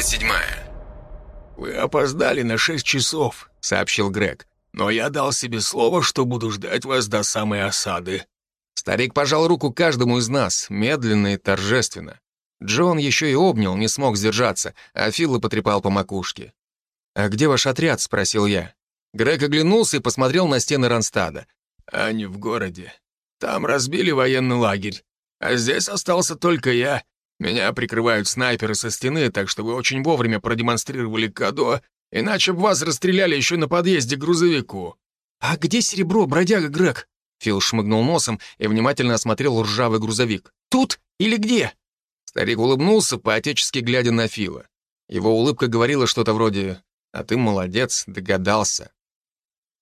37. «Вы опоздали на шесть часов», — сообщил Грег. «Но я дал себе слово, что буду ждать вас до самой осады». Старик пожал руку каждому из нас, медленно и торжественно. Джон еще и обнял, не смог сдержаться, а Филла потрепал по макушке. «А где ваш отряд?» — спросил я. Грег оглянулся и посмотрел на стены Ронстада. «Они в городе. Там разбили военный лагерь. А здесь остался только я. Меня прикрывают снайперы со стены, так что вы очень вовремя продемонстрировали кадо, иначе бы вас расстреляли еще на подъезде к грузовику». «А где серебро, бродяга Грег?» Фил шмыгнул носом и внимательно осмотрел ржавый грузовик. «Тут или где?» Старик улыбнулся, поотечески глядя на Фила. Его улыбка говорила что-то вроде «А ты молодец, догадался».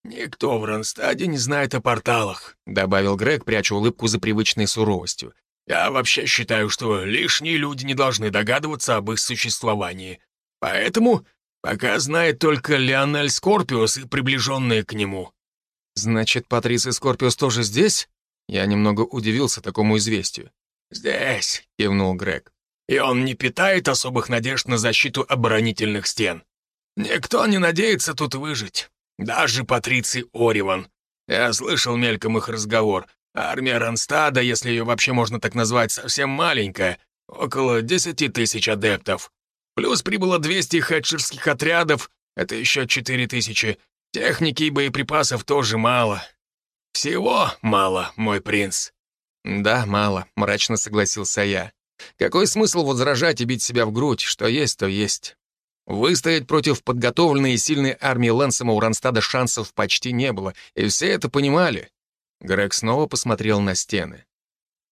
«Никто в Ронстаде не знает о порталах», — добавил Грег, пряча улыбку за привычной суровостью. «Я вообще считаю, что лишние люди не должны догадываться об их существовании. Поэтому пока знает только Леонель Скорпиус и приближенные к нему». «Значит, Патриций Скорпиус тоже здесь?» Я немного удивился такому известию. «Здесь», — кивнул Грег. «И он не питает особых надежд на защиту оборонительных стен. Никто не надеется тут выжить. Даже Патриций Ориван. Я слышал мельком их разговор. Армия Ронстада, если ее вообще можно так назвать, совсем маленькая. Около десяти тысяч адептов. Плюс прибыло 200 хедшерских отрядов, это еще четыре тысячи. Техники и боеприпасов тоже мало. Всего мало, мой принц. Да, мало, мрачно согласился я. Какой смысл возражать и бить себя в грудь? Что есть, то есть. Выстоять против подготовленной и сильной армии Лэнсома у Ронстада шансов почти не было, и все это понимали. Грег снова посмотрел на стены.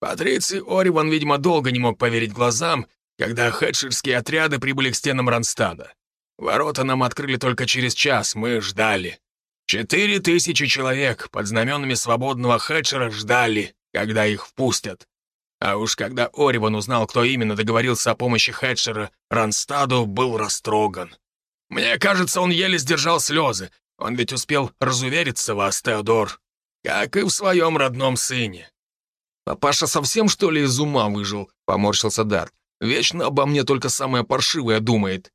Патриций Ориван, видимо, долго не мог поверить глазам, когда хедширские отряды прибыли к стенам Ронстада. Ворота нам открыли только через час, мы ждали. Четыре тысячи человек под знаменами свободного хедшера ждали, когда их впустят. А уж когда Ориван узнал, кто именно договорился о помощи Хэтчера, Ранстаду был растроган. Мне кажется, он еле сдержал слезы. Он ведь успел разувериться вас, Теодор. Как и в своем родном сыне. «Папаша совсем, что ли, из ума выжил?» — поморщился Дарт. «Вечно обо мне только самое паршивое думает».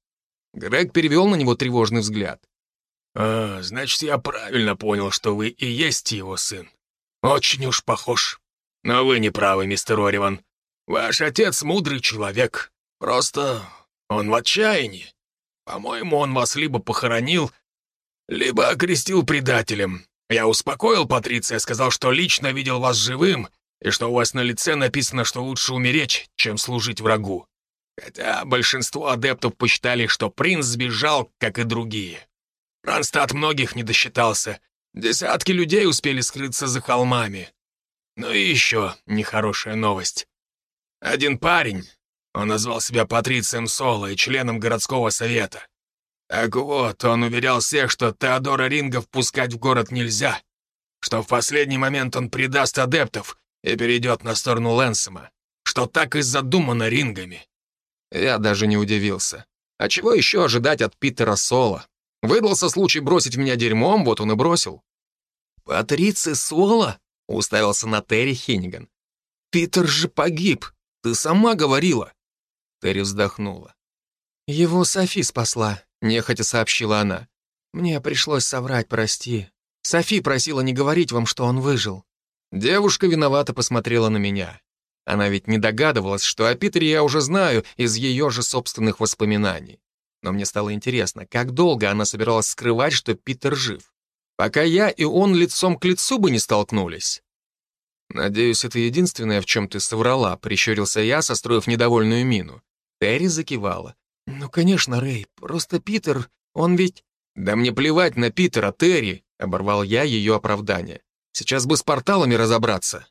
Грег перевел на него тревожный взгляд. «А, значит, я правильно понял, что вы и есть его сын. Очень уж похож». Но вы не правы, мистер Ориван. Ваш отец мудрый человек. Просто он в отчаянии. По-моему, он вас либо похоронил, либо окрестил предателем. Я успокоил Патриция, сказал, что лично видел вас живым, и что у вас на лице написано, что лучше умереть, чем служить врагу. Хотя большинство адептов посчитали, что принц сбежал, как и другие. Ранстат многих не досчитался. Десятки людей успели скрыться за холмами. Ну и еще нехорошая новость. Один парень, он назвал себя Патрицием Соло и членом городского совета. Так вот, он уверял всех, что Теодора Ринга впускать в город нельзя, что в последний момент он предаст адептов и перейдет на сторону Лэнсома, что так и задумано Рингами. Я даже не удивился. А чего еще ожидать от Питера Соло? Выдался случай бросить меня дерьмом, вот он и бросил. «Патриций Соло?» Уставился на Терри Хенниган. «Питер же погиб! Ты сама говорила!» Терри вздохнула. «Его Софи спасла», — нехотя сообщила она. «Мне пришлось соврать, прости. Софи просила не говорить вам, что он выжил». Девушка виновато посмотрела на меня. Она ведь не догадывалась, что о Питере я уже знаю из ее же собственных воспоминаний. Но мне стало интересно, как долго она собиралась скрывать, что Питер жив пока я и он лицом к лицу бы не столкнулись. «Надеюсь, это единственное, в чем ты соврала», — прищурился я, состроив недовольную мину. Терри закивала. «Ну, конечно, Рэй, просто Питер, он ведь...» «Да мне плевать на Питера, Терри», — оборвал я ее оправдание. «Сейчас бы с порталами разобраться».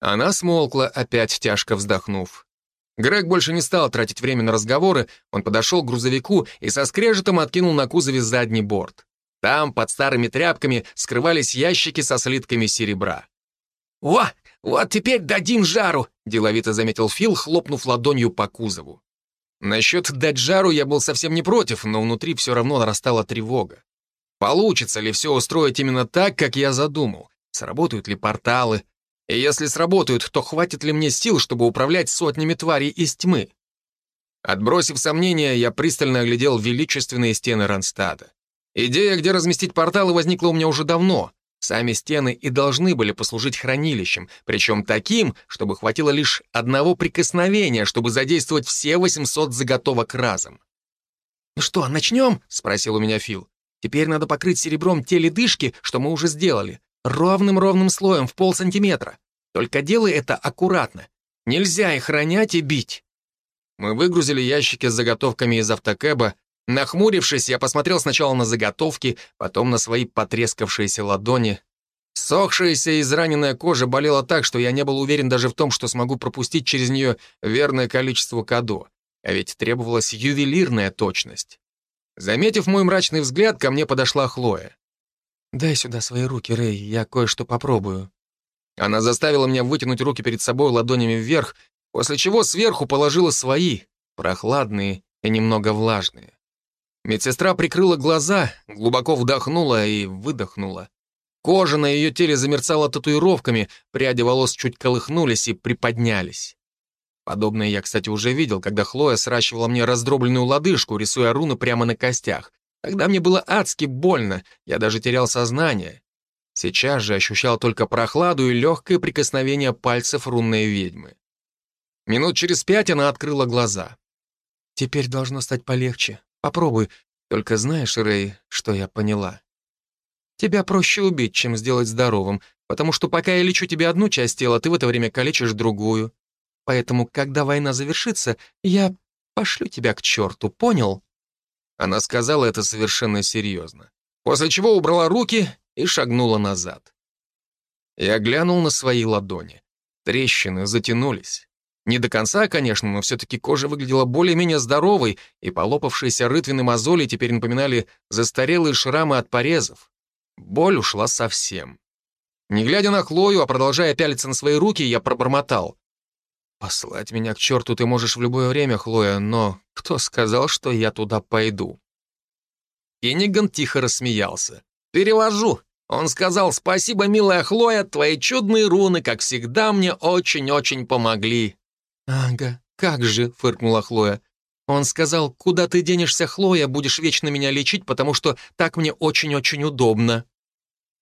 Она смолкла, опять тяжко вздохнув. Грег больше не стал тратить время на разговоры, он подошел к грузовику и со скрежетом откинул на кузове задний борт. Там, под старыми тряпками, скрывались ящики со слитками серебра. «О, вот теперь дадим жару!» — деловито заметил Фил, хлопнув ладонью по кузову. Насчет дать жару я был совсем не против, но внутри все равно нарастала тревога. Получится ли все устроить именно так, как я задумал? Сработают ли порталы? И если сработают, то хватит ли мне сил, чтобы управлять сотнями тварей из тьмы? Отбросив сомнения, я пристально оглядел величественные стены Ронстада. Идея, где разместить порталы, возникла у меня уже давно. Сами стены и должны были послужить хранилищем, причем таким, чтобы хватило лишь одного прикосновения, чтобы задействовать все 800 заготовок разом. «Ну что, начнем?» — спросил у меня Фил. «Теперь надо покрыть серебром те ледышки, что мы уже сделали, ровным-ровным слоем в полсантиметра. Только делай это аккуратно. Нельзя их ронять и бить». Мы выгрузили ящики с заготовками из автокэба. Нахмурившись, я посмотрел сначала на заготовки, потом на свои потрескавшиеся ладони. Сохшаяся и израненная кожа болела так, что я не был уверен даже в том, что смогу пропустить через нее верное количество кадо. А ведь требовалась ювелирная точность. Заметив мой мрачный взгляд, ко мне подошла Хлоя. «Дай сюда свои руки, Рэй, я кое-что попробую». Она заставила меня вытянуть руки перед собой ладонями вверх после чего сверху положила свои, прохладные и немного влажные. Медсестра прикрыла глаза, глубоко вдохнула и выдохнула. Кожа на ее теле замерцала татуировками, пряди волос чуть колыхнулись и приподнялись. Подобное я, кстати, уже видел, когда Хлоя сращивала мне раздробленную лодыжку, рисуя руны прямо на костях. Тогда мне было адски больно, я даже терял сознание. Сейчас же ощущал только прохладу и легкое прикосновение пальцев рунной ведьмы. Минут через пять она открыла глаза. «Теперь должно стать полегче. Попробуй. Только знаешь, Рэй, что я поняла? Тебя проще убить, чем сделать здоровым, потому что пока я лечу тебе одну часть тела, ты в это время калечишь другую. Поэтому, когда война завершится, я пошлю тебя к черту, понял?» Она сказала это совершенно серьезно, после чего убрала руки и шагнула назад. Я глянул на свои ладони. Трещины затянулись. Не до конца, конечно, но все-таки кожа выглядела более-менее здоровой, и полопавшиеся рытвины мозоли теперь напоминали застарелые шрамы от порезов. Боль ушла совсем. Не глядя на Хлою, а продолжая пялиться на свои руки, я пробормотал. «Послать меня к черту ты можешь в любое время, Хлоя, но кто сказал, что я туда пойду?» Кенниган тихо рассмеялся. «Перевожу. Он сказал, спасибо, милая Хлоя, твои чудные руны, как всегда, мне очень-очень помогли. «Ага, как же», — фыркнула Хлоя. «Он сказал, куда ты денешься, Хлоя, будешь вечно меня лечить, потому что так мне очень-очень удобно».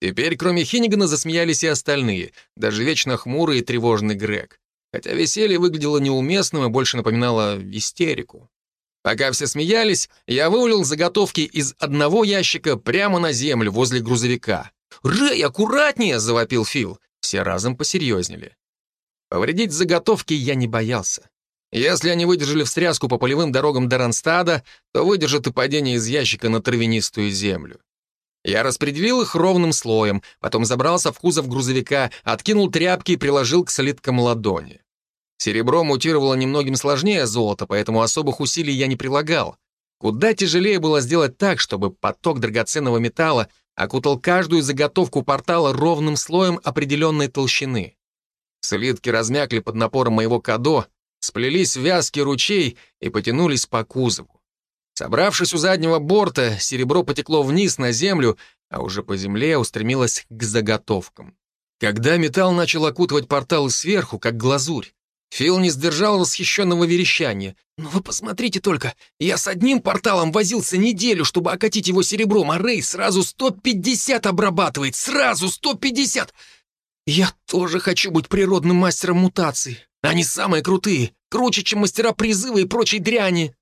Теперь, кроме Хиннигана, засмеялись и остальные, даже вечно хмурый и тревожный Грег. Хотя веселье выглядело неуместным и больше напоминало истерику. Пока все смеялись, я вывалил заготовки из одного ящика прямо на землю возле грузовика. «Рэй, аккуратнее!» — завопил Фил. Все разом посерьезнели. Повредить заготовки я не боялся. Если они выдержали встряску по полевым дорогам до Ронстада, то выдержат и падение из ящика на травянистую землю. Я распределил их ровным слоем, потом забрался в кузов грузовика, откинул тряпки и приложил к слиткам ладони. Серебро мутировало немногим сложнее золота, поэтому особых усилий я не прилагал. Куда тяжелее было сделать так, чтобы поток драгоценного металла окутал каждую заготовку портала ровным слоем определенной толщины. Слитки размякли под напором моего кадо, сплелись в ручей и потянулись по кузову. Собравшись у заднего борта, серебро потекло вниз на землю, а уже по земле устремилось к заготовкам. Когда металл начал окутывать порталы сверху, как глазурь, Фил не сдержал восхищенного верещания. «Ну вы посмотрите только, я с одним порталом возился неделю, чтобы окатить его серебром, а Рэй сразу 150 обрабатывает, сразу 150! «Я тоже хочу быть природным мастером мутаций. Они самые крутые, круче, чем мастера призыва и прочей дряни».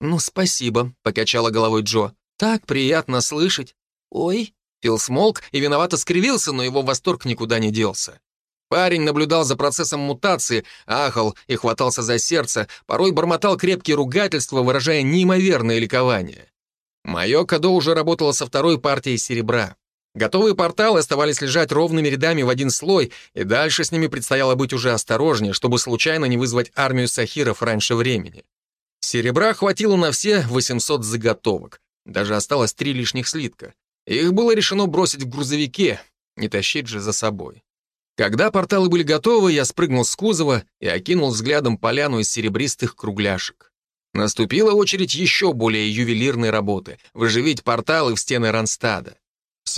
«Ну, спасибо», — покачала головой Джо. «Так приятно слышать». «Ой». Фил смолк и виновато скривился, но его восторг никуда не делся. Парень наблюдал за процессом мутации, ахал и хватался за сердце, порой бормотал крепкие ругательства, выражая неимоверное ликование. Мое кадо уже работало со второй партией серебра. Готовые порталы оставались лежать ровными рядами в один слой, и дальше с ними предстояло быть уже осторожнее, чтобы случайно не вызвать армию сахиров раньше времени. Серебра хватило на все 800 заготовок. Даже осталось три лишних слитка. Их было решено бросить в грузовике, не тащить же за собой. Когда порталы были готовы, я спрыгнул с кузова и окинул взглядом поляну из серебристых кругляшек. Наступила очередь еще более ювелирной работы — выживить порталы в стены Ронстада.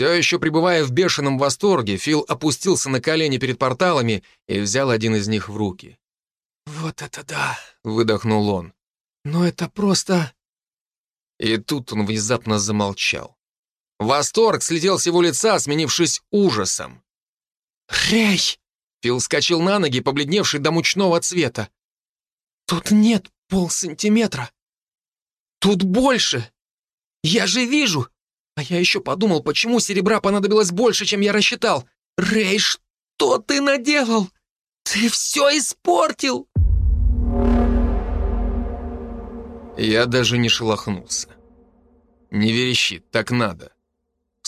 Все еще пребывая в бешеном восторге, Фил опустился на колени перед порталами и взял один из них в руки. «Вот это да!» — выдохнул он. Но это просто...» И тут он внезапно замолчал. Восторг слетел с его лица, сменившись ужасом. «Рэй!» Фил вскочил на ноги, побледневший до мучного цвета. «Тут нет полсантиметра. Тут больше. Я же вижу. А я еще подумал, почему серебра понадобилось больше, чем я рассчитал. Рэй, что ты наделал? Ты все испортил!» Я даже не шелохнулся. «Не верещи, так надо».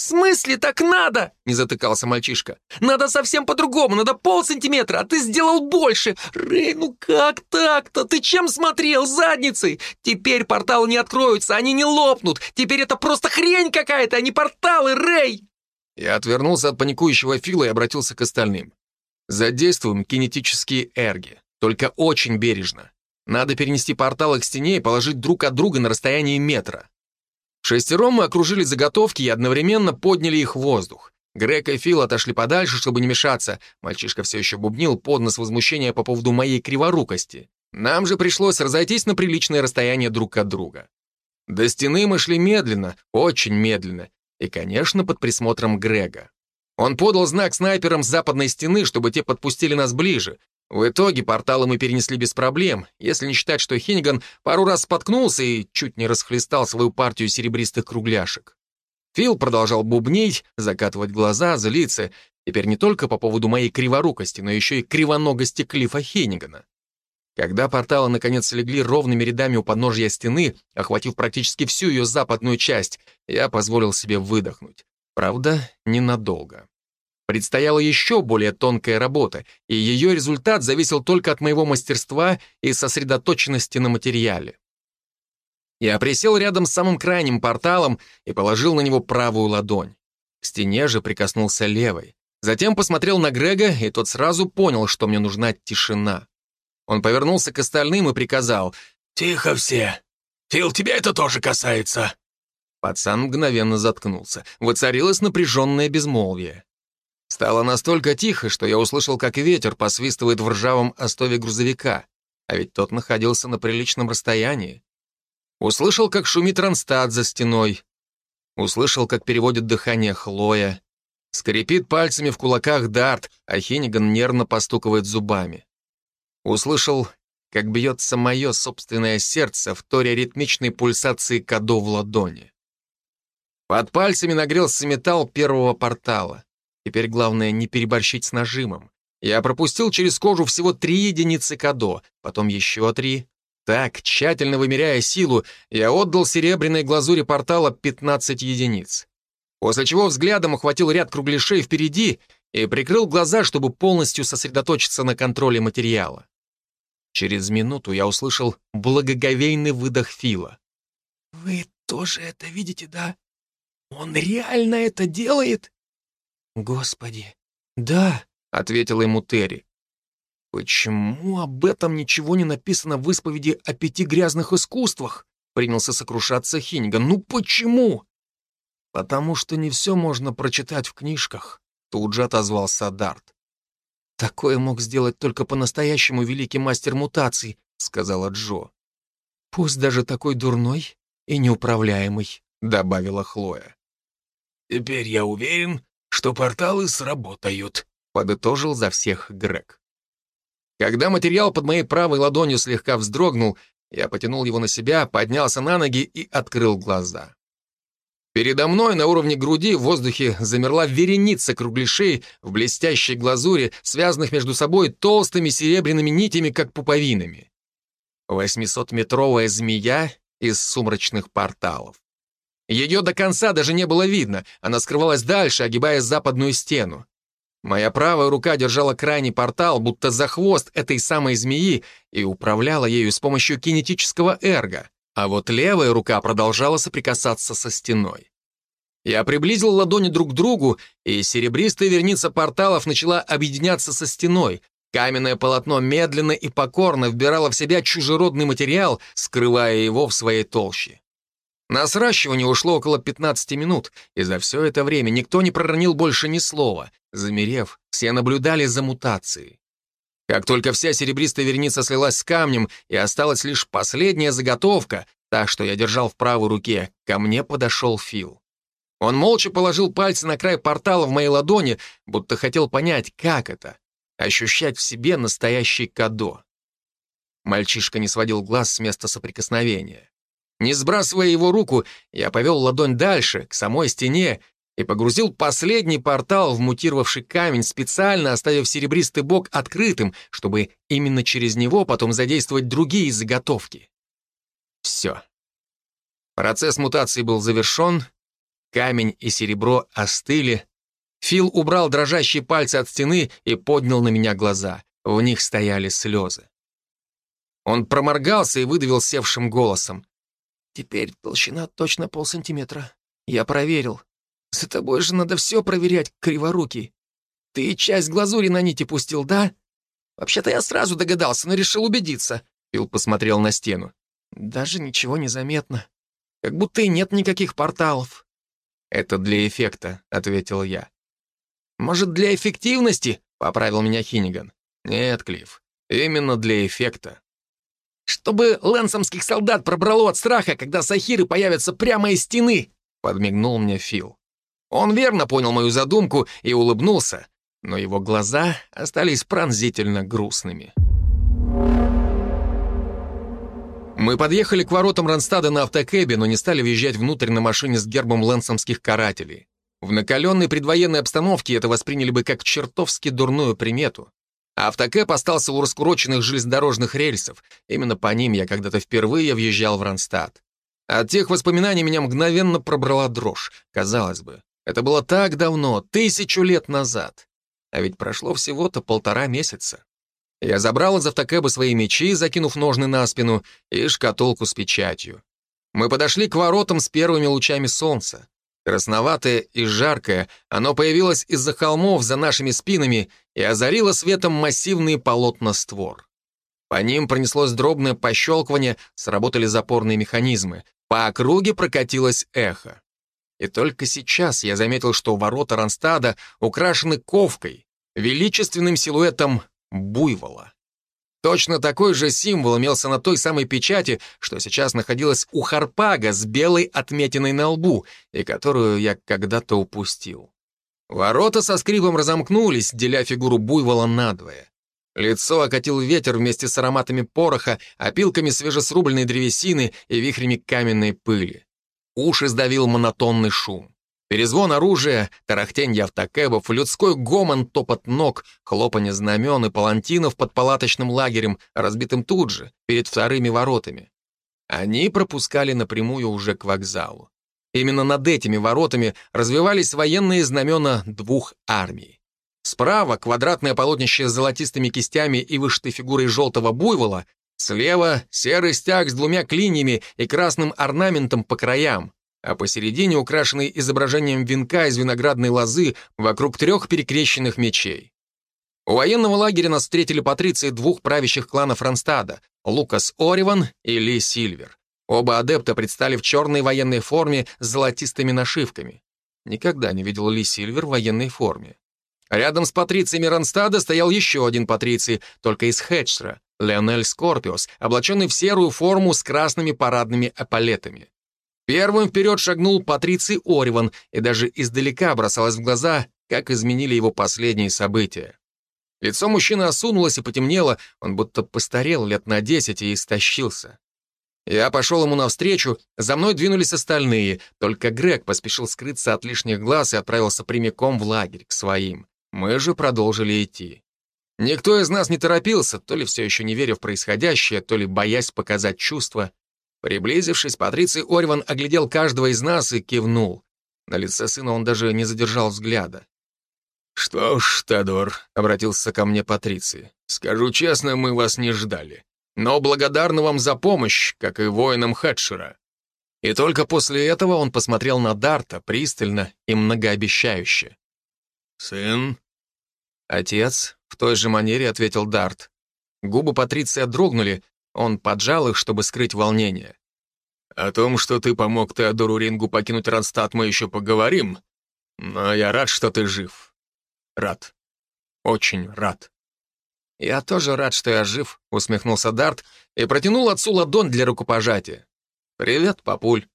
«В смысле так надо?» — не затыкался мальчишка. «Надо совсем по-другому, надо полсантиметра, а ты сделал больше! Рэй, ну как так-то? Ты чем смотрел? Задницей? Теперь порталы не откроются, они не лопнут! Теперь это просто хрень какая-то, а не порталы, Рэй!» Я отвернулся от паникующего Фила и обратился к остальным. «Задействуем кинетические эрги, только очень бережно. Надо перенести порталы к стене и положить друг от друга на расстоянии метра. Шестером мы окружили заготовки и одновременно подняли их в воздух. Грег и Фил отошли подальше, чтобы не мешаться. Мальчишка все еще бубнил под нос возмущения по поводу моей криворукости. Нам же пришлось разойтись на приличное расстояние друг от друга. До стены мы шли медленно, очень медленно, и, конечно, под присмотром Грега. Он подал знак снайперам с западной стены, чтобы те подпустили нас ближе, в итоге порталы мы перенесли без проблем, если не считать, что Хинниган пару раз споткнулся и чуть не расхлестал свою партию серебристых кругляшек. Фил продолжал бубнить, закатывать глаза, злиться, теперь не только по поводу моей криворукости, но еще и кривоногости Клиффа Хеннигана. Когда порталы наконец легли ровными рядами у подножья стены, охватив практически всю ее западную часть, я позволил себе выдохнуть. Правда, ненадолго. Предстояла еще более тонкая работа, и ее результат зависел только от моего мастерства и сосредоточенности на материале. Я присел рядом с самым крайним порталом и положил на него правую ладонь. К стене же прикоснулся левой. Затем посмотрел на Грега, и тот сразу понял, что мне нужна тишина. Он повернулся к остальным и приказал «Тихо все! Фил, тебя это тоже касается!» Пацан мгновенно заткнулся. Воцарилось напряженное безмолвие. Стало настолько тихо, что я услышал, как ветер посвистывает в ржавом остове грузовика, а ведь тот находился на приличном расстоянии. Услышал, как шумит Ронстад за стеной. Услышал, как переводит дыхание Хлоя. Скрипит пальцами в кулаках Дарт, а Хиниган нервно постукивает зубами. Услышал, как бьется мое собственное сердце в торе ритмичной пульсации кадо в ладони. Под пальцами нагрелся металл первого портала. Теперь главное не переборщить с нажимом. Я пропустил через кожу всего три единицы кадо, потом еще три. Так, тщательно вымеряя силу, я отдал серебряной глазури портала 15 единиц. После чего взглядом охватил ряд кругляшей впереди и прикрыл глаза, чтобы полностью сосредоточиться на контроле материала. Через минуту я услышал благоговейный выдох Фила. «Вы тоже это видите, да? Он реально это делает?» «Господи, да», — ответила ему Терри. «Почему об этом ничего не написано в исповеди о пяти грязных искусствах?» — принялся сокрушаться Хиниган. «Ну почему?» «Потому что не все можно прочитать в книжках», — тут же отозвался Дарт. «Такое мог сделать только по-настоящему великий мастер мутаций», — сказала Джо. «Пусть даже такой дурной и неуправляемый», — добавила Хлоя. «Теперь я уверен, что порталы сработают», — подытожил за всех Грег. Когда материал под моей правой ладонью слегка вздрогнул, я потянул его на себя, поднялся на ноги и открыл глаза. Передо мной на уровне груди в воздухе замерла вереница кругляшей в блестящей глазури, связанных между собой толстыми серебряными нитями, как пуповинами. Восьмисотметровая змея из сумрачных порталов. Ее до конца даже не было видно, она скрывалась дальше, огибая западную стену. Моя правая рука держала крайний портал, будто за хвост этой самой змеи, и управляла ею с помощью кинетического эрга, а вот левая рука продолжала соприкасаться со стеной. Я приблизил ладони друг к другу, и серебристая верница порталов начала объединяться со стеной. Каменное полотно медленно и покорно вбирало в себя чужеродный материал, скрывая его в своей толще. На сращивание ушло около 15 минут, и за все это время никто не проронил больше ни слова. Замерев, все наблюдали за мутацией. Как только вся серебристая верница слилась с камнем, и осталась лишь последняя заготовка, та, что я держал в правой руке, ко мне подошел Фил. Он молча положил пальцы на край портала в моей ладони, будто хотел понять, как это — ощущать в себе настоящий кадо. Мальчишка не сводил глаз с места соприкосновения. Не сбрасывая его руку, я повел ладонь дальше, к самой стене, и погрузил последний портал в мутировавший камень, специально оставив серебристый бок открытым, чтобы именно через него потом задействовать другие заготовки. Все. Процесс мутации был завершен, камень и серебро остыли. Фил убрал дрожащие пальцы от стены и поднял на меня глаза. В них стояли слезы. Он проморгался и выдавил севшим голосом. «Теперь толщина точно полсантиметра. Я проверил. За тобой же надо все проверять, криворукий. Ты часть глазури на нити пустил, да? Вообще-то я сразу догадался, но решил убедиться». Фил посмотрел на стену. «Даже ничего не заметно. Как будто и нет никаких порталов». «Это для эффекта», — ответил я. «Может, для эффективности?» — поправил меня Хиниган. «Нет, Клифф, именно для эффекта. «Чтобы лэнсомских солдат пробрало от страха, когда сахиры появятся прямо из стены!» — подмигнул мне Фил. Он верно понял мою задумку и улыбнулся, но его глаза остались пронзительно грустными. Мы подъехали к воротам Ронстада на автокэбе, но не стали въезжать внутрь на машине с гербом лэнсомских карателей. В накаленной предвоенной обстановке это восприняли бы как чертовски дурную примету. Автокэп остался у раскуроченных железнодорожных рельсов. Именно по ним я когда-то впервые въезжал в Ронстад. От тех воспоминаний меня мгновенно пробрала дрожь. Казалось бы, это было так давно, тысячу лет назад. А ведь прошло всего-то полтора месяца. Я забрал из автокэба свои мечи, закинув ножны на спину, и шкатулку с печатью. Мы подошли к воротам с первыми лучами солнца. Красноватое и жаркое, оно появилось из-за холмов за нашими спинами и озарило светом массивные полотна створ. По ним пронеслось дробное пощелкивание, сработали запорные механизмы. По округе прокатилось эхо. И только сейчас я заметил, что ворота Ронстада украшены ковкой, величественным силуэтом буйвола. Точно такой же символ имелся на той самой печати, что сейчас находилась у Харпага с белой отметиной на лбу, и которую я когда-то упустил. Ворота со скрипом разомкнулись, деля фигуру буйвола надвое. Лицо окатил ветер вместе с ароматами пороха, опилками свежесрубленной древесины и вихрями каменной пыли. Уши сдавил монотонный шум. Перезвон оружия, тарахтенье автокэбов, людской гомон, топот ног, хлопанье знамен и палантинов под палаточным лагерем, разбитым тут же, перед вторыми воротами. Они пропускали напрямую уже к вокзалу. Именно над этими воротами развивались военные знамена двух армий. Справа квадратное полотнище с золотистыми кистями и вышитой фигурой желтого буйвола, слева серый стяг с двумя клиньями и красным орнаментом по краям а посередине украшенный изображением венка из виноградной лозы вокруг трех перекрещенных мечей. У военного лагеря нас встретили патриции двух правящих кланов Ронстада — Лукас Ориван и Ли Сильвер. Оба адепта предстали в черной военной форме с золотистыми нашивками. Никогда не видел Ли Сильвер в военной форме. Рядом с патрициями Ронстада стоял еще один патриций, только из Хеджера, Леонель Скорпиус, облаченный в серую форму с красными парадными эполетами. Первым вперед шагнул Патриций Ориван, и даже издалека бросалось в глаза, как изменили его последние события. Лицо мужчины осунулось и потемнело, он будто постарел лет на десять и истощился. Я пошел ему навстречу, за мной двинулись остальные, только Грег поспешил скрыться от лишних глаз и отправился прямиком в лагерь, к своим. Мы же продолжили идти. Никто из нас не торопился, то ли все еще не веря в происходящее, то ли боясь показать чувства. Приблизившись, Патриций Ориван оглядел каждого из нас и кивнул. На лице сына он даже не задержал взгляда. «Что ж, Тадор», — обратился ко мне Патриций, — «скажу честно, мы вас не ждали. Но благодарны вам за помощь, как и воинам Хедшера». И только после этого он посмотрел на Дарта пристально и многообещающе. «Сын?» «Отец», — в той же манере ответил Дарт. Губы Патриция дрогнули, он поджал их, чтобы скрыть волнение. «О том, что ты помог Теодору Рингу покинуть Ронстадт, мы еще поговорим. Но я рад, что ты жив. Рад. Очень рад». «Я тоже рад, что я жив», — усмехнулся Дарт и протянул отцу ладонь для рукопожатия. «Привет, папуль».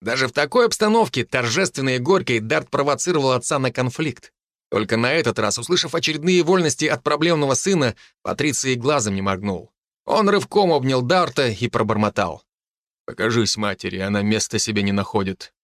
Даже в такой обстановке, торжественной и горькой, Дарт провоцировал отца на конфликт. Только на этот раз, услышав очередные вольности от проблемного сына, Патриция и глазом не моргнул. Он рывком обнял Дарта и пробормотал. «Покажись матери, она места себе не находит».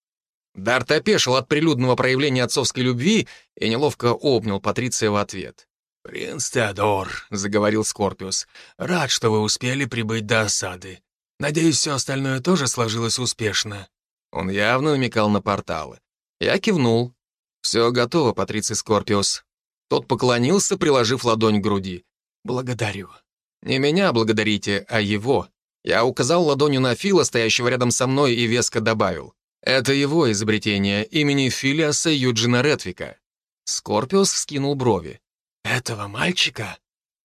Дарт опешил от прилюдного проявления отцовской любви и неловко обнял Патриция в ответ. «Принц Теодор», — заговорил Скорпиус, — «рад, что вы успели прибыть до осады. Надеюсь, все остальное тоже сложилось успешно». Он явно намекал на порталы. Я кивнул. «Все готово, Патриций Скорпиус». Тот поклонился, приложив ладонь к груди. «Благодарю». «Не меня благодарите, а его». Я указал ладонью на Фила, стоящего рядом со мной, и веско добавил. Это его изобретение имени Филиаса Юджина Ретвика. Скорпиус вскинул брови. «Этого мальчика?»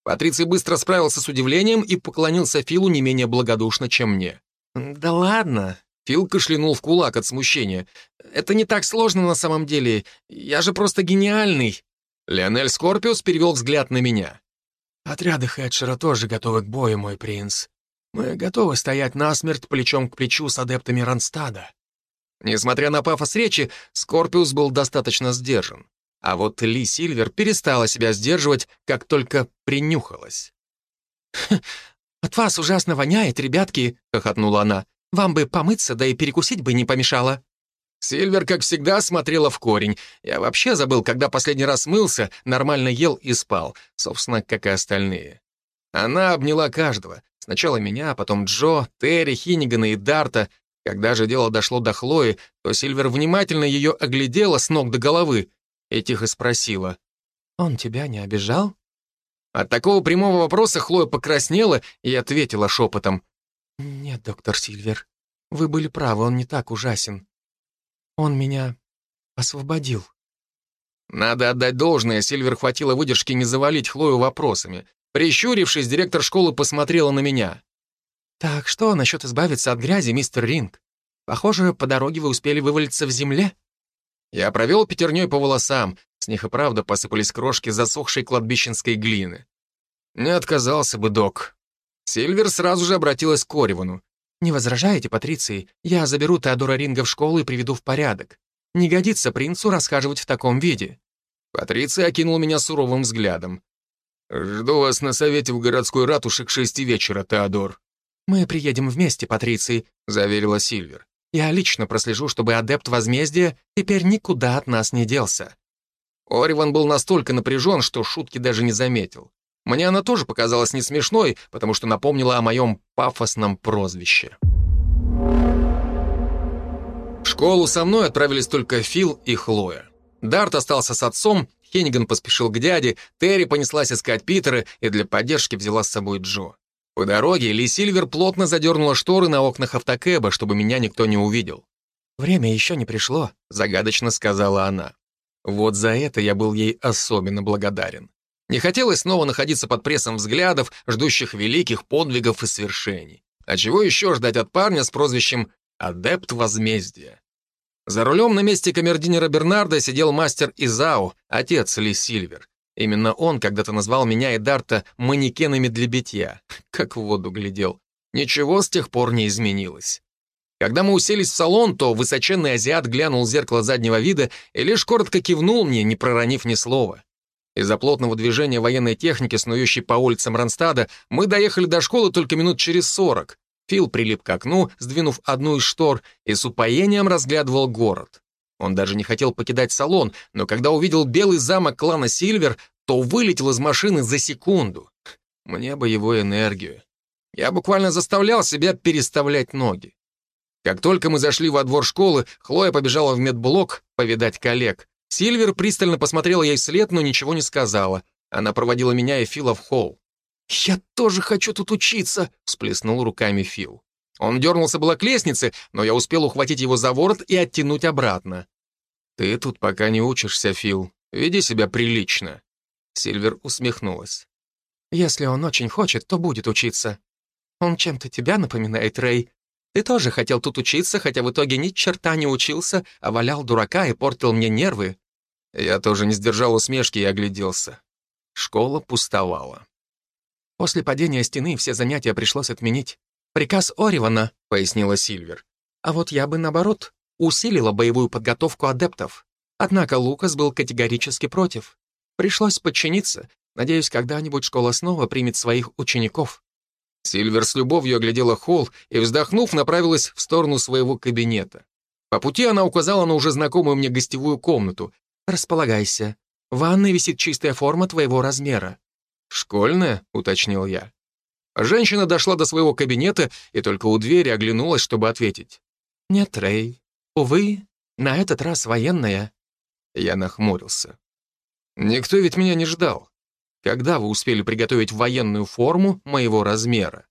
Патриций быстро справился с удивлением и поклонился Филу не менее благодушно, чем мне. «Да ладно!» Фил кашлянул в кулак от смущения. «Это не так сложно на самом деле. Я же просто гениальный!» Леонель Скорпиус перевел взгляд на меня. «Отряды Хедшера тоже готовы к бою, мой принц. Мы готовы стоять насмерть плечом к плечу с адептами Ранстада. Несмотря на пафос речи, Скорпиус был достаточно сдержан. А вот Ли Сильвер перестала себя сдерживать, как только принюхалась. «От вас ужасно воняет, ребятки», — хохотнула она. «Вам бы помыться, да и перекусить бы не помешало». Сильвер, как всегда, смотрела в корень. Я вообще забыл, когда последний раз мылся, нормально ел и спал, собственно, как и остальные. Она обняла каждого. Сначала меня, потом Джо, Терри, Хиннигана и Дарта, когда же дело дошло до Хлои, то Сильвер внимательно ее оглядела с ног до головы и тихо спросила. «Он тебя не обижал?» От такого прямого вопроса Хлоя покраснела и ответила шепотом. «Нет, доктор Сильвер, вы были правы, он не так ужасен. Он меня освободил». Надо отдать должное, Сильвер хватило выдержки не завалить Хлою вопросами. Прищурившись, директор школы посмотрела на меня. «Так что насчет избавиться от грязи, мистер Ринг? Похоже, по дороге вы успели вывалиться в земле?» Я провел пятерней по волосам, с них и правда посыпались крошки засохшей кладбищенской глины. Не отказался бы док. Сильвер сразу же обратилась к Коривану. «Не возражаете, Патриции? Я заберу Теодора Ринга в школу и приведу в порядок. Не годится принцу расхаживать в таком виде». Патриция окинул меня суровым взглядом. «Жду вас на совете в городской ратуше к шести вечера, Теодор». «Мы приедем вместе, Патриции», — заверила Сильвер. «Я лично прослежу, чтобы адепт возмездия теперь никуда от нас не делся». Ориван был настолько напряжен, что шутки даже не заметил. Мне она тоже показалась не смешной, потому что напомнила о моем пафосном прозвище. В школу со мной отправились только Фил и Хлоя. Дарт остался с отцом, Хенниган поспешил к дяде, Терри понеслась искать Питера и для поддержки взяла с собой Джо. По дороге Ли Сильвер плотно задернула шторы на окнах автокэба, чтобы меня никто не увидел. «Время еще не пришло», — загадочно сказала она. Вот за это я был ей особенно благодарен. Не хотелось снова находиться под прессом взглядов, ждущих великих подвигов и свершений. А чего еще ждать от парня с прозвищем «Адепт возмездия»? За рулем на месте камердинера Бернарда сидел мастер Изао, отец Ли Сильвер. Именно он когда-то назвал меня и Дарта манекенами для битья. Как в воду глядел. Ничего с тех пор не изменилось. Когда мы уселись в салон, то высоченный азиат глянул в зеркало заднего вида и лишь коротко кивнул мне, не проронив ни слова. Из-за плотного движения военной техники, снующей по улицам Ронстада, мы доехали до школы только минут через сорок. Фил прилип к окну, сдвинув одну из штор, и с упоением разглядывал город. Он даже не хотел покидать салон, но когда увидел белый замок клана Сильвер, то вылетел из машины за секунду. Мне бы его энергию. Я буквально заставлял себя переставлять ноги. Как только мы зашли во двор школы, Хлоя побежала в медблок повидать коллег. Сильвер пристально посмотрела ей вслед, но ничего не сказала. Она проводила меня и Фила в холл. «Я тоже хочу тут учиться», — всплеснул руками Фил. Он дернулся было к лестнице, но я успел ухватить его за ворот и оттянуть обратно. «Ты тут пока не учишься, Фил. Веди себя прилично». Сильвер усмехнулась. «Если он очень хочет, то будет учиться. Он чем-то тебя напоминает, Рэй. Ты тоже хотел тут учиться, хотя в итоге ни черта не учился, а валял дурака и портил мне нервы». Я тоже не сдержал усмешки и огляделся. Школа пустовала. После падения стены все занятия пришлось отменить. Приказ Оривана, пояснила Сильвер. А вот я бы, наоборот, усилила боевую подготовку адептов. Однако Лукас был категорически против. Пришлось подчиниться. Надеюсь, когда-нибудь школа снова примет своих учеников. Сильвер с любовью оглядела холл и, вздохнув, направилась в сторону своего кабинета. По пути она указала на уже знакомую мне гостевую комнату. «Располагайся. В ванной висит чистая форма твоего размера». «Школьная?» — уточнил я. Женщина дошла до своего кабинета и только у двери оглянулась, чтобы ответить. «Нет, Рэй. Увы, на этот раз военная». Я нахмурился. «Никто ведь меня не ждал. Когда вы успели приготовить военную форму моего размера?»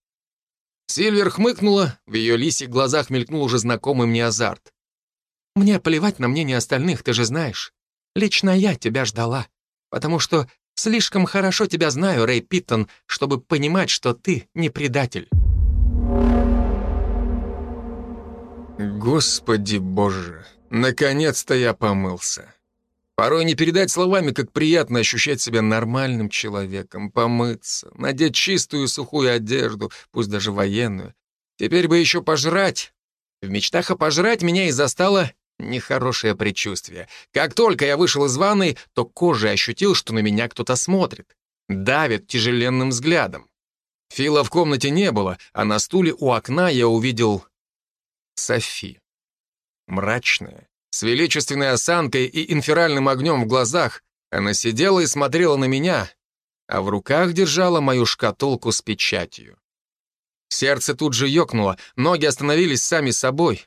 Сильвер хмыкнула, в ее лисьих глазах мелькнул уже знакомый мне азарт. «Мне плевать на мнение остальных, ты же знаешь. Лично я тебя ждала, потому что слишком хорошо тебя знаю, Рэй Питтон, чтобы понимать, что ты не предатель». Господи боже, наконец-то я помылся. Порой не передать словами, как приятно ощущать себя нормальным человеком, помыться, надеть чистую сухую одежду, пусть даже военную. Теперь бы еще пожрать. В мечтах о пожрать меня и застало нехорошее предчувствие. Как только я вышел из ванной, то кожей ощутил, что на меня кто-то смотрит. Давит тяжеленным взглядом. Фила в комнате не было, а на стуле у окна я увидел Софи. Мрачная, с величественной осанкой и инферальным огнем в глазах, она сидела и смотрела на меня, а в руках держала мою шкатулку с печатью. Сердце тут же ёкнуло, ноги остановились сами собой.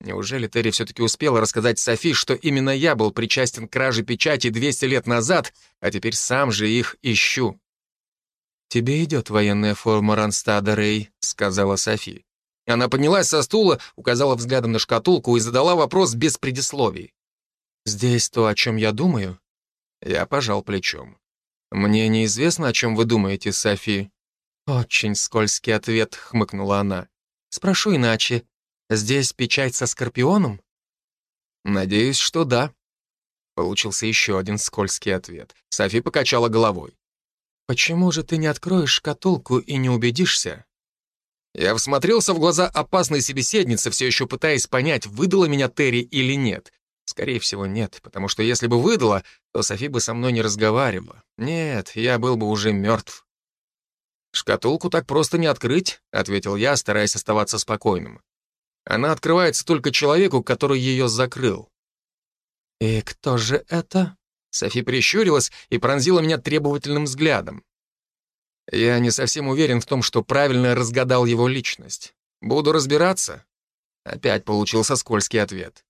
Неужели Терри все-таки успела рассказать Софи, что именно я был причастен к краже печати 200 лет назад, а теперь сам же их ищу? «Тебе идет военная форма Ранстада, Рэй», — сказала Софи. Она поднялась со стула, указала взглядом на шкатулку и задала вопрос без предисловий. «Здесь то, о чем я думаю?» Я пожал плечом. «Мне неизвестно, о чем вы думаете, Софи». «Очень скользкий ответ», — хмыкнула она. «Спрошу иначе. Здесь печать со скорпионом?» «Надеюсь, что да». Получился еще один скользкий ответ. Софи покачала головой. «Почему же ты не откроешь шкатулку и не убедишься, я всмотрелся в глаза опасной собеседницы, все еще пытаясь понять, выдала меня Терри или нет. Скорее всего, нет, потому что если бы выдала, то Софи бы со мной не разговаривала. Нет, я был бы уже мертв. «Шкатулку так просто не открыть», — ответил я, стараясь оставаться спокойным. «Она открывается только человеку, который ее закрыл». «И кто же это?» Софи прищурилась и пронзила меня требовательным взглядом. Я не совсем уверен в том, что правильно разгадал его личность. Буду разбираться. Опять получился скользкий ответ.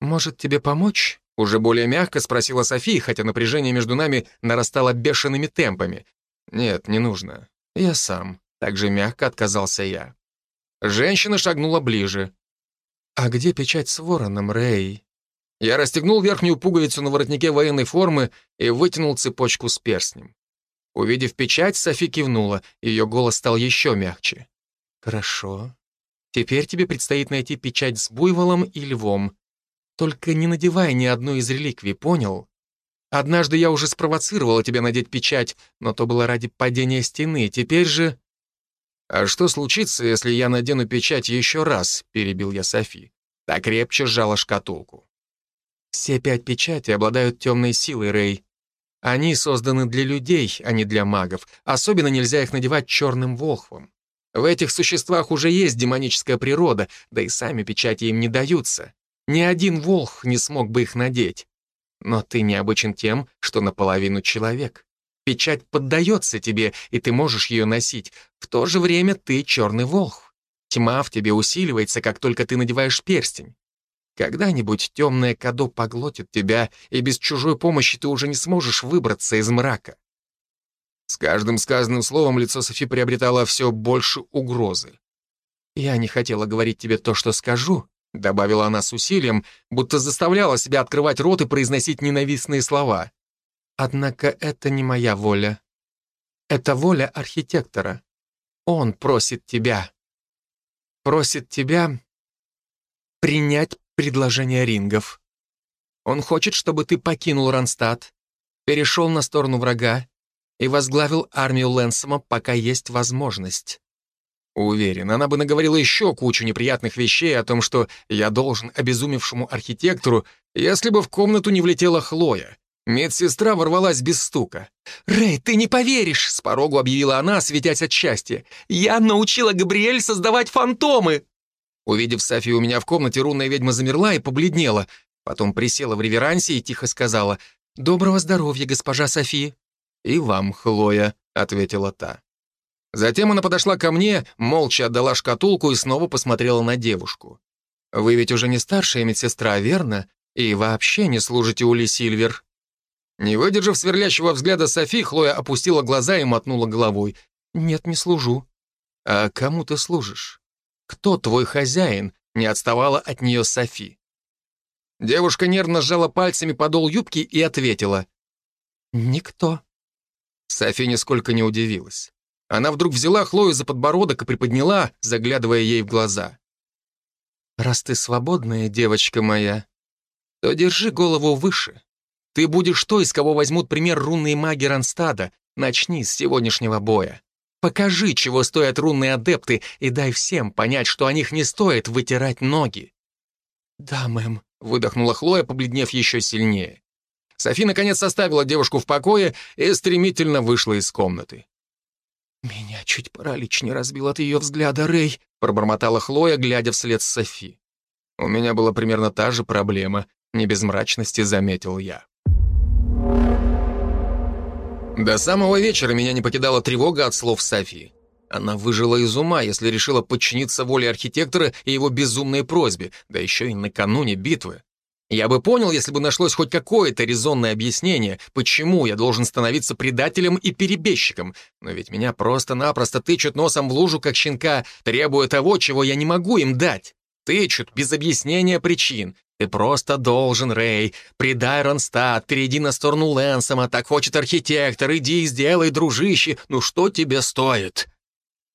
«Может, тебе помочь?» Уже более мягко спросила София, хотя напряжение между нами нарастало бешеными темпами. «Нет, не нужно. Я сам». Также мягко отказался я. Женщина шагнула ближе. «А где печать с вороном, Рэй?» Я расстегнул верхнюю пуговицу на воротнике военной формы и вытянул цепочку с перстнем. Увидев печать, Софи кивнула, ее голос стал еще мягче. «Хорошо. Теперь тебе предстоит найти печать с буйволом и львом. Только не надевай ни одной из реликвий, понял? Однажды я уже спровоцировала тебя надеть печать, но то было ради падения стены. Теперь же...» «А что случится, если я надену печать еще раз?» — перебил я Софи. Так крепче сжала шкатулку. «Все пять печати обладают темной силой, Рэй. Они созданы для людей, а не для магов. Особенно нельзя их надевать черным волхвом. В этих существах уже есть демоническая природа, да и сами печати им не даются. Ни один волх не смог бы их надеть. Но ты необычен тем, что наполовину человек. Печать поддается тебе, и ты можешь ее носить. В то же время ты черный волх. Тьма в тебе усиливается, как только ты надеваешь перстень. Когда-нибудь темное кадо поглотит тебя, и без чужой помощи ты уже не сможешь выбраться из мрака. С каждым сказанным словом лицо Софи приобретало все больше угрозы. «Я не хотела говорить тебе то, что скажу», — добавила она с усилием, будто заставляла себя открывать рот и произносить ненавистные слова. «Однако это не моя воля. Это воля архитектора. Он просит тебя. Просит тебя принять предложение рингов. Он хочет, чтобы ты покинул Ронстадт, перешел на сторону врага и возглавил армию Лэнсома, пока есть возможность. Уверен, она бы наговорила еще кучу неприятных вещей о том, что я должен обезумевшему архитектору, если бы в комнату не влетела Хлоя. Медсестра ворвалась без стука. «Рэй, ты не поверишь!» — с порогу объявила она, светясь от счастья. «Я научила Габриэль создавать фантомы!» Увидев Софи у меня в комнате, рунная ведьма замерла и побледнела. Потом присела в реверансе и тихо сказала «Доброго здоровья, госпожа Софи!» «И вам, Хлоя», — ответила та. Затем она подошла ко мне, молча отдала шкатулку и снова посмотрела на девушку. «Вы ведь уже не старшая медсестра, верно? И вообще не служите Ули Сильвер?» Не выдержав сверлящего взгляда Софи, Хлоя опустила глаза и мотнула головой. «Нет, не служу». «А кому ты служишь? Кто твой хозяин?» Не отставала от нее Софи. Девушка нервно сжала пальцами подол юбки и ответила. «Никто». Софи нисколько не удивилась. Она вдруг взяла Хлою за подбородок и приподняла, заглядывая ей в глаза. «Раз ты свободная, девочка моя, то держи голову выше. Ты будешь той, из кого возьмут пример рунные маги Ранстада. Начни с сегодняшнего боя. Покажи, чего стоят рунные адепты, и дай всем понять, что о них не стоит вытирать ноги». «Да, мэм», — выдохнула Хлоя, побледнев еще сильнее. Софи наконец оставила девушку в покое и стремительно вышла из комнаты. «Меня чуть паралич не разбил от ее взгляда, Рэй», — пробормотала Хлоя, глядя вслед Софи. «У меня была примерно та же проблема», — не без мрачности заметил я. До самого вечера меня не покидала тревога от слов Софи. Она выжила из ума, если решила подчиниться воле архитектора и его безумной просьбе, да еще и накануне битвы. Я бы понял, если бы нашлось хоть какое-то резонное объяснение, почему я должен становиться предателем и перебежчиком, но ведь меня просто-напросто тычут носом в лужу, как щенка, требуя того, чего я не могу им дать. Тычут без объяснения причин. Ты просто должен, Рэй. Предай Ронстад, перейди на сторону Лэнсома, так хочет архитектор, иди и сделай, дружище, ну что тебе стоит?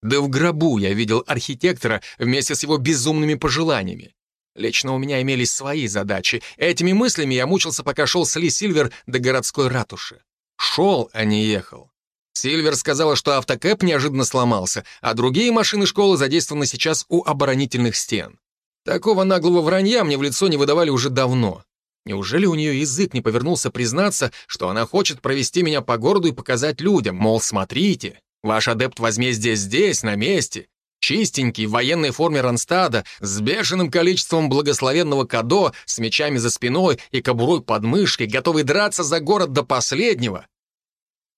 Да в гробу я видел архитектора вместе с его безумными пожеланиями. Лично у меня имелись свои задачи. Этими мыслями я мучился, пока шел с Ли Сильвер до городской ратуши. Шел, а не ехал. Сильвер сказала, что автокэп неожиданно сломался, а другие машины школы задействованы сейчас у оборонительных стен. Такого наглого вранья мне в лицо не выдавали уже давно. Неужели у нее язык не повернулся признаться, что она хочет провести меня по городу и показать людям, мол, смотрите, ваш адепт возмездия здесь, на месте, Чистенький, в военной форме Ронстада, с бешеным количеством благословенного кадо, с мечами за спиной и кобурой под мышкой, готовый драться за город до последнего.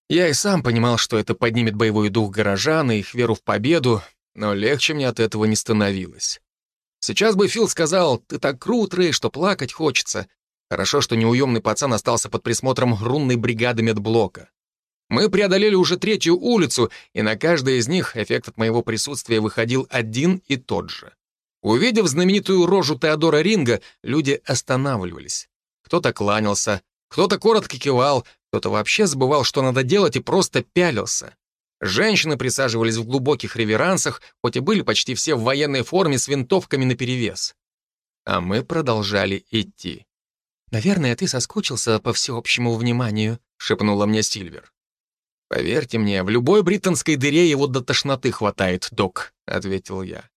Я и сам понимал, что это поднимет боевой дух горожан и их веру в победу, но легче мне от этого не становилось. Сейчас бы Фил сказал, «Ты так крут, Рэй, что плакать хочется». Хорошо, что неуемный пацан остался под присмотром рунной бригады медблока. Мы преодолели уже третью улицу, и на каждой из них эффект от моего присутствия выходил один и тот же. Увидев знаменитую рожу Теодора Ринга, люди останавливались. Кто-то кланялся, кто-то коротко кивал, кто-то вообще забывал, что надо делать, и просто пялился. Женщины присаживались в глубоких реверансах, хоть и были почти все в военной форме с винтовками наперевес. А мы продолжали идти. «Наверное, ты соскучился по всеобщему вниманию», — шепнула мне Сильвер. «Поверьте мне, в любой британской дыре его до тошноты хватает, док», — ответил я.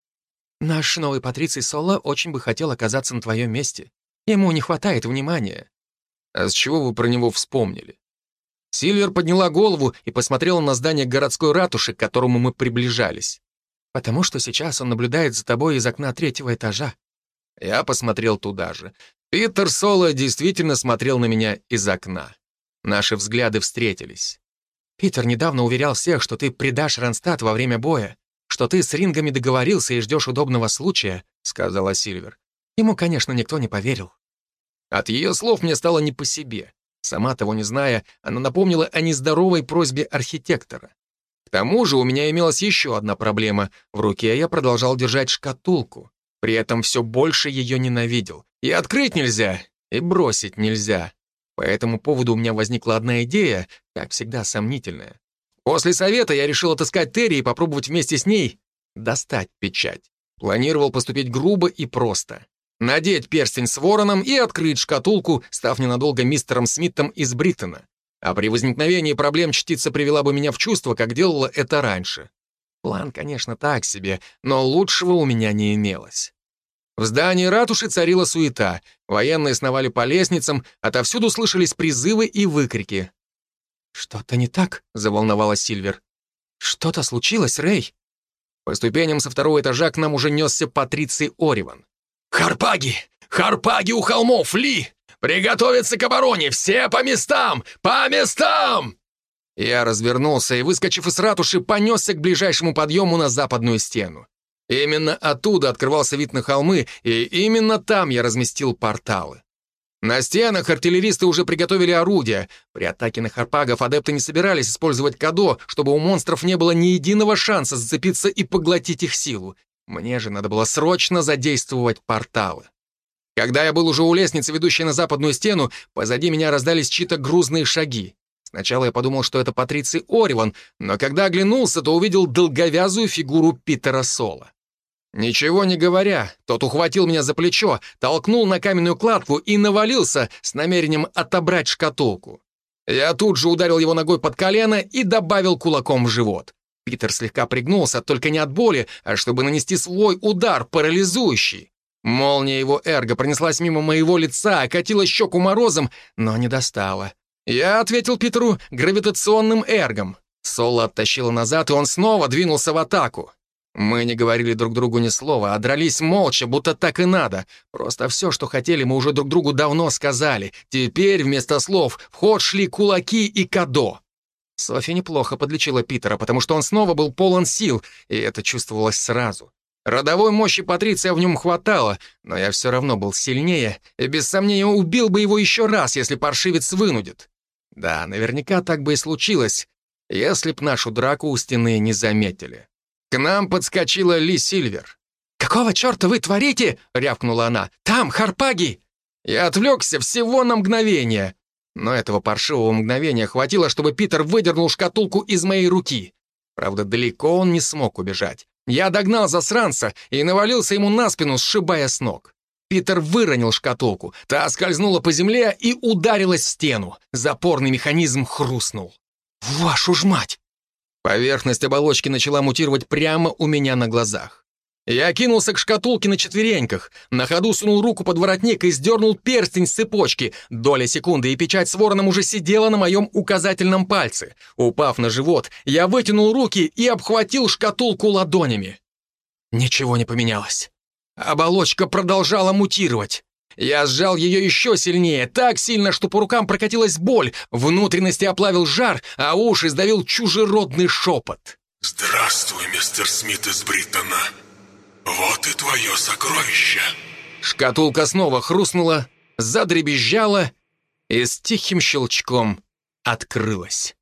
«Наш новый Патриций Соло очень бы хотел оказаться на твоем месте. Ему не хватает внимания». «А с чего вы про него вспомнили?» Сильвер подняла голову и посмотрела на здание городской ратуши, к которому мы приближались. «Потому что сейчас он наблюдает за тобой из окна третьего этажа». Я посмотрел туда же. Питер Соло действительно смотрел на меня из окна. Наши взгляды встретились. Питер недавно уверял всех, что ты предашь Ранстад во время боя, что ты с рингами договорился и ждешь удобного случая», — сказала Сильвер. Ему, конечно, никто не поверил. От ее слов мне стало не по себе. Сама того не зная, она напомнила о нездоровой просьбе архитектора. К тому же у меня имелась еще одна проблема. В руке я продолжал держать шкатулку. При этом все больше ее ненавидел. И открыть нельзя, и бросить нельзя. По этому поводу у меня возникла одна идея, как всегда сомнительная. После совета я решил отыскать Терри и попробовать вместе с ней достать печать. Планировал поступить грубо и просто. Надеть перстень с вороном и открыть шкатулку, став ненадолго мистером Смитом из Бриттона. А при возникновении проблем частица привела бы меня в чувство, как делала это раньше. План, конечно, так себе, но лучшего у меня не имелось. В здании ратуши царила суета, военные сновали по лестницам, отовсюду слышались призывы и выкрики. «Что-то не так?» — заволновалась Сильвер. «Что-то случилось, Рэй?» По ступеням со второго этажа к нам уже несся Патриций Ориван. «Харпаги! Харпаги у холмов! Ли! Приготовиться к обороне! Все по местам! По местам!» Я развернулся и, выскочив из ратуши, понесся к ближайшему подъему на западную стену. Именно оттуда открывался вид на холмы, и именно там я разместил порталы. На стенах артиллеристы уже приготовили орудия. При атаке на харпагов адепты не собирались использовать кадо, чтобы у монстров не было ни единого шанса зацепиться и поглотить их силу. Мне же надо было срочно задействовать порталы. Когда я был уже у лестницы, ведущей на западную стену, позади меня раздались чьи-то грузные шаги. Сначала я подумал, что это Патриций Ориван, но когда оглянулся, то увидел долговязую фигуру Питера Сола. Ничего не говоря, тот ухватил меня за плечо, толкнул на каменную кладку и навалился с намерением отобрать шкатулку. Я тут же ударил его ногой под колено и добавил кулаком в живот. Питер слегка пригнулся, только не от боли, а чтобы нанести свой удар, парализующий. Молния его эрго пронеслась мимо моего лица, окатила щеку морозом, но не достала. Я ответил Питеру гравитационным эргом. Соло оттащило назад, и он снова двинулся в атаку. Мы не говорили друг другу ни слова, а дрались молча, будто так и надо. Просто все, что хотели, мы уже друг другу давно сказали. Теперь вместо слов в ход шли кулаки и кадо. Софья неплохо подлечила Питера, потому что он снова был полон сил, и это чувствовалось сразу. Родовой мощи Патриция в нем хватало, но я все равно был сильнее, и без сомнения убил бы его еще раз, если паршивец вынудит. Да, наверняка так бы и случилось, если б нашу драку у стены не заметили. К нам подскочила Ли Сильвер. «Какого черта вы творите?» — рявкнула она. «Там, Харпаги!» Я отвлекся всего на мгновение. Но этого паршивого мгновения хватило, чтобы Питер выдернул шкатулку из моей руки. Правда, далеко он не смог убежать. Я догнал засранца и навалился ему на спину, сшибая с ног. Питер выронил шкатулку. Та скользнула по земле и ударилась в стену. Запорный механизм хрустнул. «Вашу ж мать!» Поверхность оболочки начала мутировать прямо у меня на глазах. Я кинулся к шкатулке на четвереньках, на ходу сунул руку под воротник и сдернул перстень с цепочки. Доля секунды, и печать с вороном уже сидела на моем указательном пальце. Упав на живот, я вытянул руки и обхватил шкатулку ладонями. Ничего не поменялось. Оболочка продолжала мутировать. Я сжал ее еще сильнее, так сильно, что по рукам прокатилась боль, внутренности оплавил жар, а уши сдавил чужеродный шепот. «Здравствуй, мистер Смит из Бриттона. Вот и твое сокровище». Шкатулка снова хрустнула, задребезжала и с тихим щелчком открылась.